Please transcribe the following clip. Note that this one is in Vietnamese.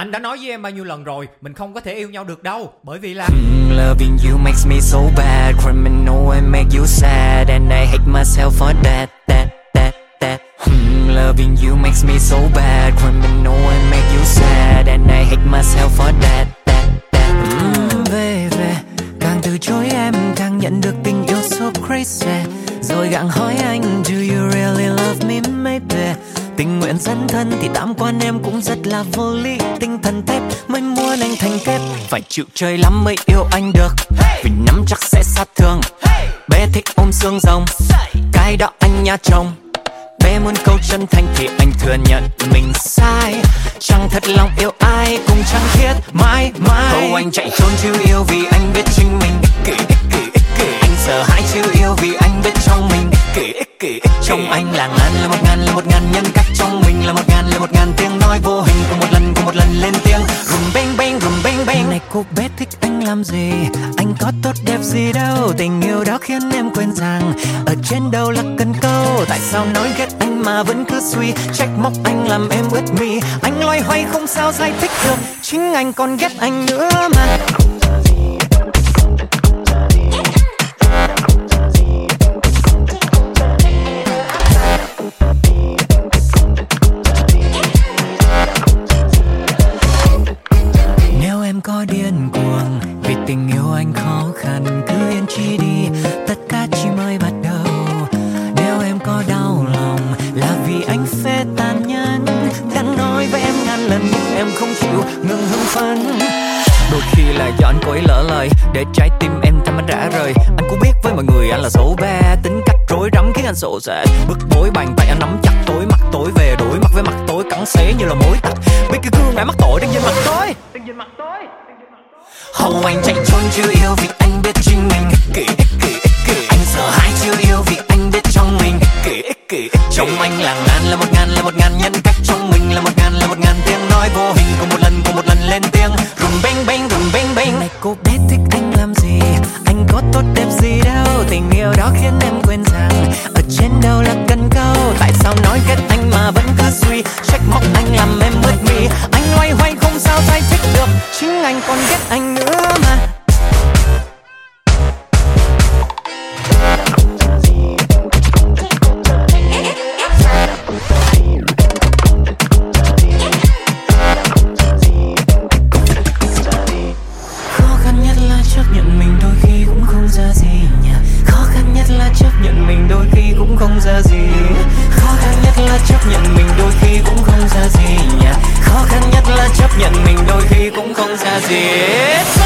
Anh đã nói với em bao nhiêu lần rồi Mình không có thể yêu nhau được đâu Bởi vì là mm, loving you makes me so bad. Criminal and make you sad And I hate myself for that, that, that, that. Hmm, Loving you makes me so bad. Criminal and make you sad And I hate myself for that, that, that. Mm, Baby Càng từ chối em càng nhận được tình yêu so crazy. Rồi gặng hỏi anh Do you really Tình nguyện dân thân thì tam quan em cũng rất là vô lý. Tinh thần thép mới muốn anh thành kép Phải chịu chơi lắm mới yêu anh được. Vì nắm chắc sẽ sát thương. Bé thích ôm xương rồng. Cái đó anh nha chồng. Bé muốn câu chân thành thì anh thừa nhận mình sai. Chẳng thật lòng yêu ai cũng chẳng thiết mãi mãi. Câu anh chạy trốn chứ yêu vì anh biết chính mình. Ích kỷ ích kỷ ích kỷ Anh sợ hãi chứ yêu vì anh biết trong mình. Ích kỷ ích kỷ ích kỷ. Trong anh là cô bé thích anh làm gì? Anh có tốt đẹp gì đâu? Tình yêu đó khiến em quên rằng, Ở trên đầu là cần câu. Tại sao nói ghét anh mà vẫn cứ suy? Trách móc anh làm em ướt mi. Anh loay hoay không sao giải thích được. Chính anh còn ghét anh nữa mà. Tình yêu anh khó khăn, Cứ yên chi đi, Tất cả chỉ mới bắt đầu. Nếu em có đau lòng Là vì anh phê tàn nhẫn. Đang nói với em ngàn lần Nhưng em không chịu ngừng hưng phấn. Đôi khi là do anh cố ý lỡ lời, Để trái tim em thầm anh rã rời. Anh cũng biết với mọi người anh là xấu ba, Tính cách rối rắm khiến anh sổ sệt Bức bối bàn tay anh nắm chặt tối, mặt tối về Đổi mặt với mặt tối cắn xé như là mối tặc Biết cái gương đã mắc tội đang nhìn mặt tôi Hầu anh chạy trốn chưa yêu vì anh biết chính mình. Kể kể ích kỷ ích kỷ Anh sợ hãi chưa yêu vì anh biết trong mình. Kể kể. Ích kỷ. Trong anh là ngàn, là một ngàn, là một ngàn nhân cách Trong mình. Là một ngàn, là một ngàn tiếng nói vô hình. Cùng một lần cùng một lần lên tiếng. Rùm beng beng rùm beng beng Này, cô bé thích anh làm gì? Anh có tốt đẹp gì đâu? Tình yêu đó khiến em quên rằng không giải thích được, Chính anh còn ghét anh nữa mà. Khó khăn nhất là chấp nhận mình đôi khi cũng không ra gì nhỉ. Khó khăn nhất là chấp nhận mình đôi khi cũng không ra gì. Không ra